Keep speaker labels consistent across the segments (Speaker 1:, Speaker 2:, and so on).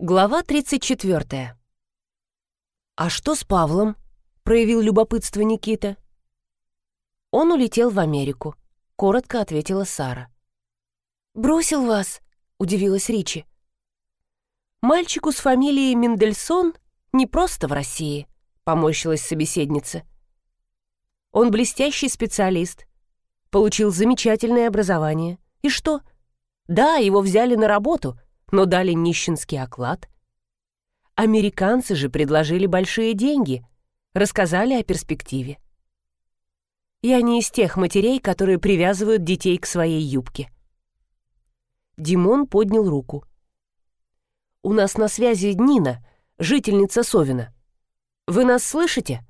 Speaker 1: Глава 34. «А что с Павлом?» — проявил любопытство Никита. «Он улетел в Америку», — коротко ответила Сара. «Бросил вас?» — удивилась Ричи. «Мальчику с фамилией Мендельсон не просто в России», — поморщилась собеседница. «Он блестящий специалист, получил замечательное образование. И что? Да, его взяли на работу — но дали нищенский оклад. Американцы же предложили большие деньги, рассказали о перспективе. Я не из тех матерей, которые привязывают детей к своей юбке. Димон поднял руку. «У нас на связи Нина, жительница Совина. Вы нас слышите?»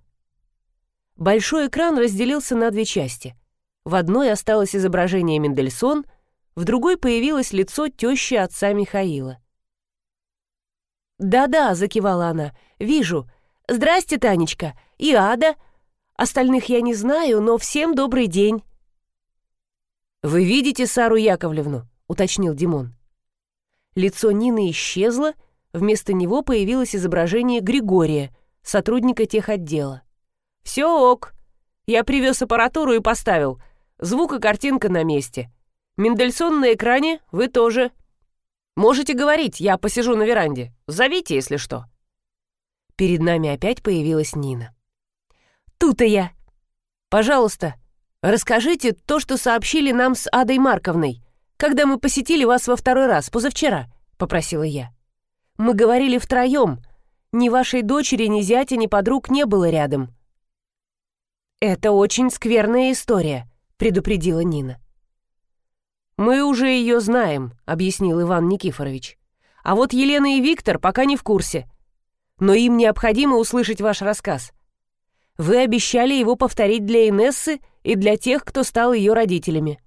Speaker 1: Большой экран разделился на две части. В одной осталось изображение Мендельсон — в другой появилось лицо тещи отца Михаила. «Да-да», — закивала она, — «вижу. Здрасте, Танечка. И Ада. Остальных я не знаю, но всем добрый день». «Вы видите Сару Яковлевну?» — уточнил Димон. Лицо Нины исчезло, вместо него появилось изображение Григория, сотрудника техотдела. «Все ок. Я привез аппаратуру и поставил. Звук и картинка на месте. Мендельсон на экране, вы тоже. Можете говорить, я посижу на веранде. Зовите, если что». Перед нами опять появилась Нина. «Тут-то я. Пожалуйста, расскажите то, что сообщили нам с Адой Марковной, когда мы посетили вас во второй раз, позавчера», — попросила я. «Мы говорили втроем. Ни вашей дочери, ни зятя, ни подруг не было рядом». «Это очень скверная история», — предупредила Нина. «Мы уже ее знаем», — объяснил Иван Никифорович. «А вот Елена и Виктор пока не в курсе. Но им необходимо услышать ваш рассказ. Вы обещали его повторить для Инессы и для тех, кто стал ее родителями».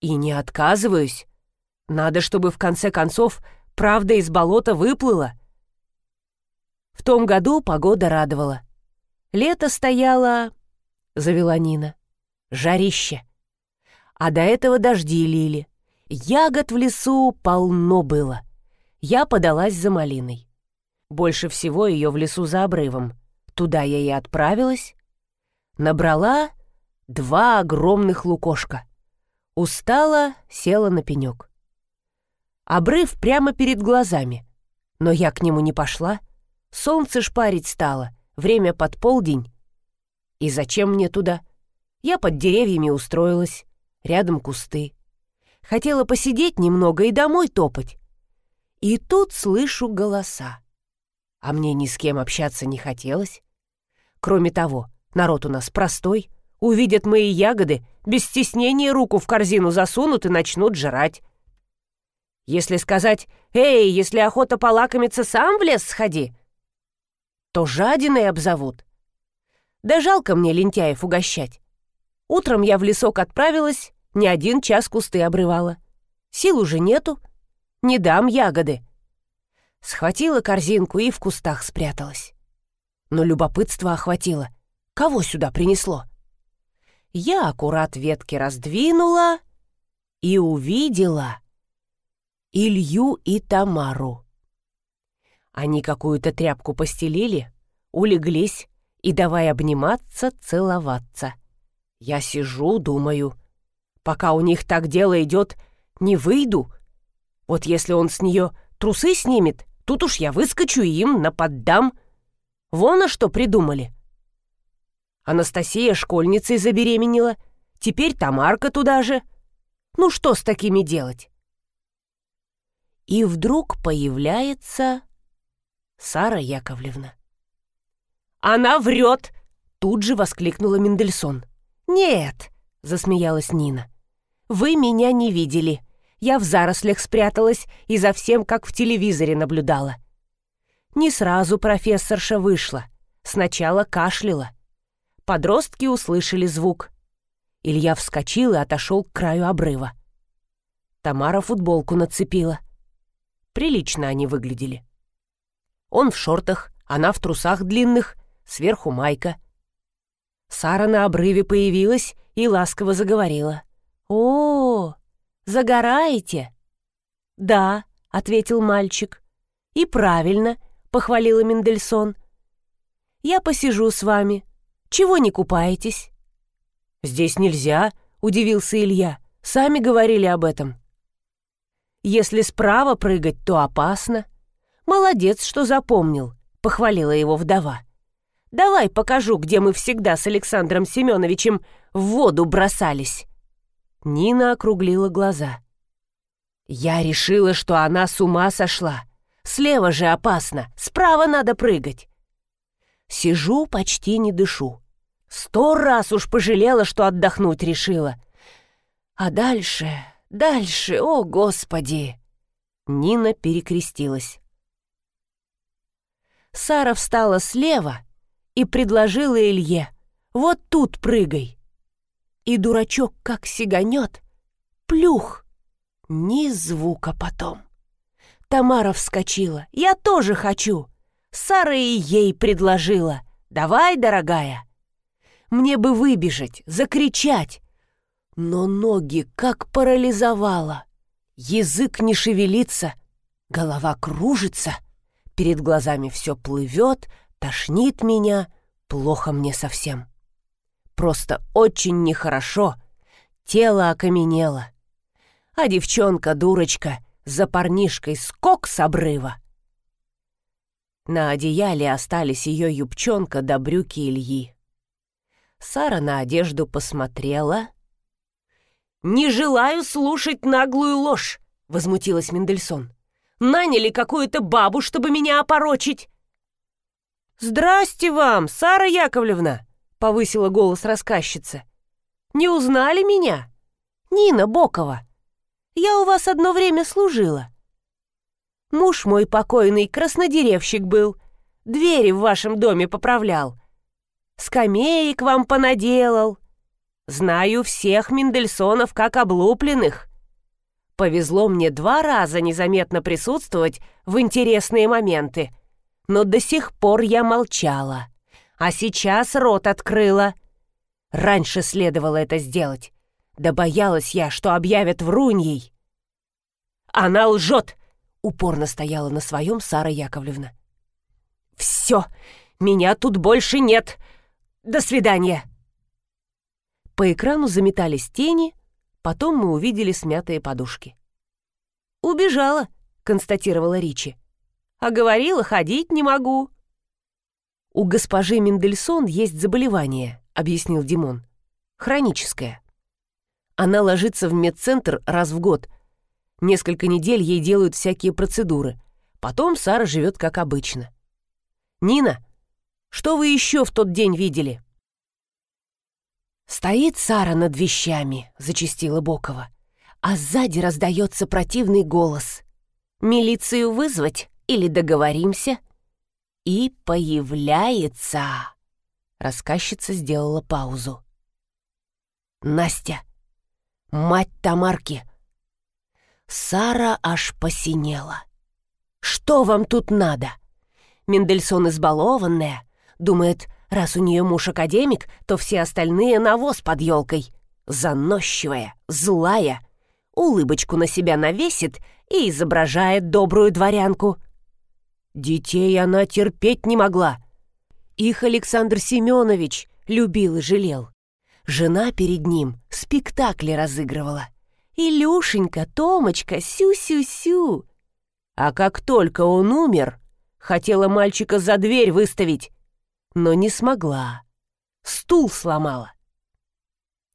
Speaker 1: «И не отказываюсь. Надо, чтобы в конце концов правда из болота выплыла». В том году погода радовала. Лето стояло... — завела Нина. «Жарище!» А до этого дожди лили. Ягод в лесу полно было. Я подалась за малиной. Больше всего ее в лесу за обрывом. Туда я и отправилась. Набрала два огромных лукошка. Устала, села на пенек. Обрыв прямо перед глазами. Но я к нему не пошла. Солнце шпарить стало, время под полдень. И зачем мне туда? Я под деревьями устроилась рядом кусты. Хотела посидеть немного и домой топать. И тут слышу голоса. А мне ни с кем общаться не хотелось. Кроме того, народ у нас простой. Увидят мои ягоды, без стеснения руку в корзину засунут и начнут жрать. Если сказать «Эй, если охота полакомиться, сам в лес сходи», то жадиной обзовут. Да жалко мне лентяев угощать. Утром я в лесок отправилась, не один час кусты обрывала. Сил уже нету, не дам ягоды. Схватила корзинку и в кустах спряталась. Но любопытство охватило. Кого сюда принесло? Я аккурат ветки раздвинула и увидела Илью и Тамару. Они какую-то тряпку постелили, улеглись и давай обниматься, целоваться. Я сижу, думаю — Пока у них так дело идет, не выйду. Вот если он с нее трусы снимет, тут уж я выскочу и им наподдам. Вон а что придумали. Анастасия школьницей забеременела, теперь Тамарка туда же. Ну что с такими делать? И вдруг появляется Сара Яковлевна. «Она врет!» — тут же воскликнула Мендельсон. «Нет!» — засмеялась Нина. Вы меня не видели. Я в зарослях спряталась и за всем, как в телевизоре, наблюдала. Не сразу профессорша вышла. Сначала кашляла. Подростки услышали звук. Илья вскочил и отошел к краю обрыва. Тамара футболку нацепила. Прилично они выглядели. Он в шортах, она в трусах длинных, сверху майка. Сара на обрыве появилась и ласково заговорила. «О, загораете?» «Да», — ответил мальчик. «И правильно», — похвалила Мендельсон. «Я посижу с вами. Чего не купаетесь?» «Здесь нельзя», — удивился Илья. «Сами говорили об этом». «Если справа прыгать, то опасно». «Молодец, что запомнил», — похвалила его вдова. «Давай покажу, где мы всегда с Александром Семеновичем в воду бросались». Нина округлила глаза. «Я решила, что она с ума сошла. Слева же опасно, справа надо прыгать». Сижу, почти не дышу. Сто раз уж пожалела, что отдохнуть решила. А дальше, дальше, о, Господи!» Нина перекрестилась. Сара встала слева и предложила Илье. «Вот тут прыгай!» И дурачок как сиганет. Плюх! Ни звука потом. Тамара вскочила. «Я тоже хочу!» Сара и ей предложила. «Давай, дорогая!» Мне бы выбежать, закричать. Но ноги как парализовало. Язык не шевелится, голова кружится, перед глазами все плывет, тошнит меня, плохо мне совсем. Просто очень нехорошо. Тело окаменело. А девчонка-дурочка за парнишкой скок с обрыва. На одеяле остались ее юбчонка до да брюки Ильи. Сара на одежду посмотрела. «Не желаю слушать наглую ложь!» — возмутилась Мендельсон. «Наняли какую-то бабу, чтобы меня опорочить!» «Здрасте вам, Сара Яковлевна!» Повысила голос рассказчица. «Не узнали меня? Нина Бокова. Я у вас одно время служила. Муж мой покойный краснодеревщик был, двери в вашем доме поправлял, скамеек вам понаделал. Знаю всех Мендельсонов как облупленных. Повезло мне два раза незаметно присутствовать в интересные моменты, но до сих пор я молчала а сейчас рот открыла. Раньше следовало это сделать. Да боялась я, что объявят вруньей. «Она лжет!» — упорно стояла на своем Сара Яковлевна. «Все, меня тут больше нет. До свидания!» По экрану заметались тени, потом мы увидели смятые подушки. «Убежала», — констатировала Ричи. «А говорила, ходить не могу». «У госпожи Мендельсон есть заболевание», — объяснил Димон. «Хроническое. Она ложится в медцентр раз в год. Несколько недель ей делают всякие процедуры. Потом Сара живет как обычно. Нина, что вы еще в тот день видели?» «Стоит Сара над вещами», — зачастила Бокова. А сзади раздается противный голос. «Милицию вызвать или договоримся?» И появляется. Рассказчица сделала паузу. Настя, мать Тамарки. Сара аж посинела. Что вам тут надо? Мендельсон избалованная, думает, раз у нее муж академик, то все остальные навоз под елкой. Заносчивая, злая, улыбочку на себя навесит и изображает добрую дворянку — Детей она терпеть не могла. Их Александр Семенович любил и жалел. Жена перед ним спектакли разыгрывала. Илюшенька, Томочка, сю-сю-сю. А как только он умер, хотела мальчика за дверь выставить, но не смогла. Стул сломала.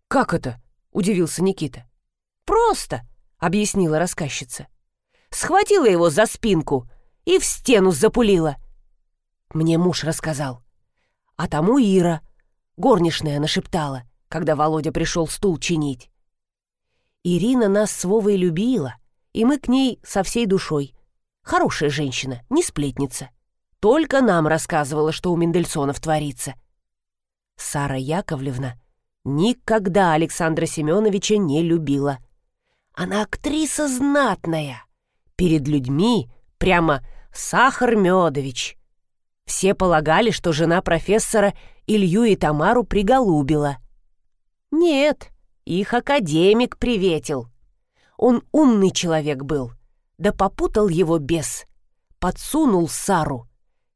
Speaker 1: «Как это?» — удивился Никита. «Просто», — объяснила рассказчица. Схватила его за спинку — и в стену запулила. Мне муж рассказал. А тому Ира, горничная, нашептала, когда Володя пришел стул чинить. Ирина нас с Вовой любила, и мы к ней со всей душой. Хорошая женщина, не сплетница. Только нам рассказывала, что у Мендельсонов творится. Сара Яковлевна никогда Александра Семеновича не любила. Она актриса знатная. Перед людьми прямо Сахар Медович. Все полагали, что жена профессора Илью и Тамару приголубила. Нет, их академик приветил. Он умный человек был, да попутал его бес. подсунул Сару,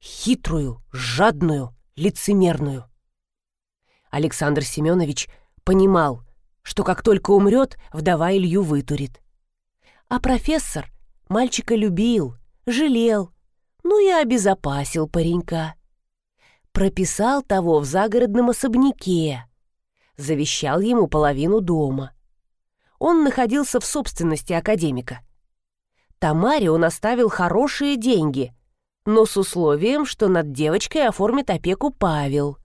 Speaker 1: хитрую, жадную, лицемерную. Александр Семенович понимал, что как только умрет, вдова Илью вытурит. А профессор мальчика любил, жалел, ну и обезопасил паренька. Прописал того в загородном особняке, завещал ему половину дома. Он находился в собственности академика. Тамаре он оставил хорошие деньги, но с условием, что над девочкой оформит опеку Павел.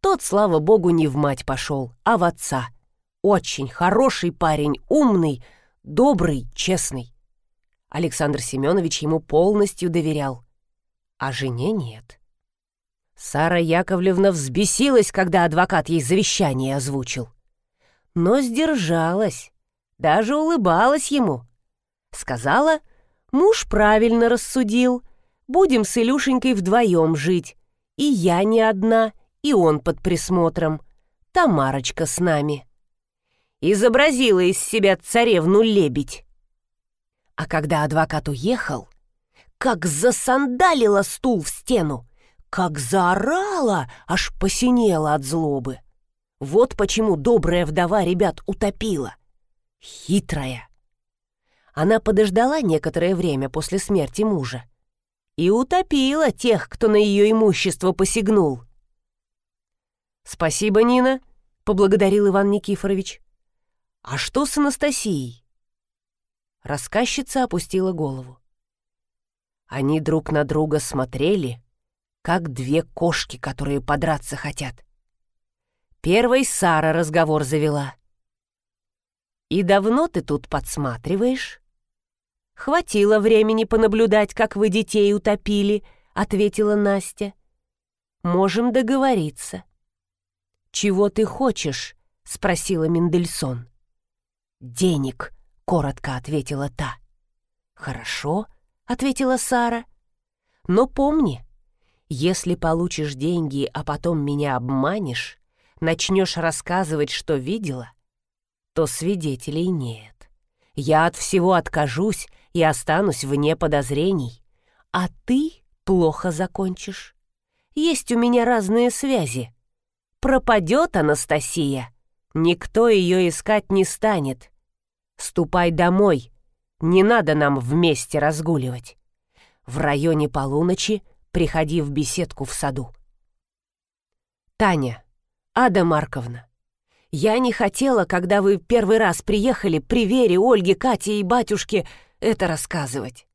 Speaker 1: Тот, слава богу, не в мать пошел, а в отца. Очень хороший парень, умный, добрый, честный. Александр Семенович ему полностью доверял, а жене нет. Сара Яковлевна взбесилась, когда адвокат ей завещание озвучил. Но сдержалась, даже улыбалась ему. Сказала, муж правильно рассудил, будем с Илюшенькой вдвоем жить. И я не одна, и он под присмотром. Тамарочка с нами. Изобразила из себя царевну-лебедь. А когда адвокат уехал, как засандалила стул в стену, как заорала, аж посинела от злобы. Вот почему добрая вдова ребят утопила. Хитрая. Она подождала некоторое время после смерти мужа и утопила тех, кто на ее имущество посягнул. «Спасибо, Нина», — поблагодарил Иван Никифорович. «А что с Анастасией?» Рассказчица опустила голову. Они друг на друга смотрели, как две кошки, которые подраться хотят. Первой Сара разговор завела. «И давно ты тут подсматриваешь?» «Хватило времени понаблюдать, как вы детей утопили», — ответила Настя. «Можем договориться». «Чего ты хочешь?» — спросила Мендельсон. «Денег», — коротко ответила та. «Хорошо», — ответила Сара. «Но помни, если получишь деньги, а потом меня обманешь, начнешь рассказывать, что видела, то свидетелей нет. Я от всего откажусь и останусь вне подозрений. А ты плохо закончишь. Есть у меня разные связи. Пропадет Анастасия. Никто ее искать не станет. Ступай домой. Не надо нам вместе разгуливать. В районе полуночи приходи в беседку в саду. Таня, Ада Марковна, я не хотела, когда вы первый раз приехали при Вере, Ольге, Кате и батюшке, это рассказывать.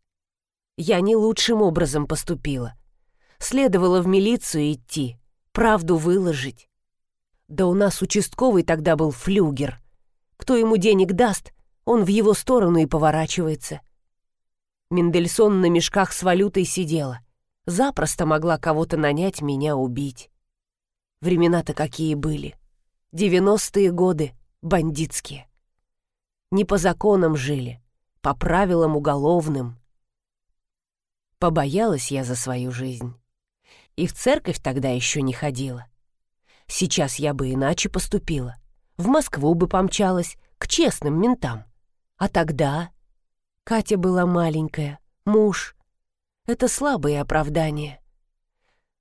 Speaker 1: Я не лучшим образом поступила. Следовало в милицию идти, правду выложить. Да у нас участковый тогда был флюгер. Кто ему денег даст, он в его сторону и поворачивается. Мендельсон на мешках с валютой сидела — запросто могла кого-то нанять меня убить. Времена-то какие были. Девяностые годы, бандитские. Не по законам жили, по правилам уголовным. Побоялась я за свою жизнь. И в церковь тогда еще не ходила. Сейчас я бы иначе поступила. В Москву бы помчалась, к честным ментам. А тогда... Катя была маленькая, муж — это слабые оправдания.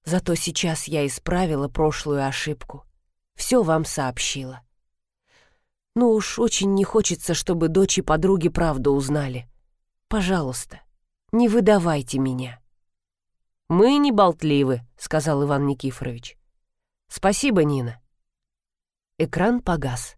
Speaker 1: Зато сейчас я исправила прошлую ошибку. Все вам сообщила. Ну уж очень не хочется, чтобы дочь и подруги правду узнали. Пожалуйста, не выдавайте меня. «Мы не болтливы», — сказал Иван Никифорович. «Спасибо, Нина». Экран погас.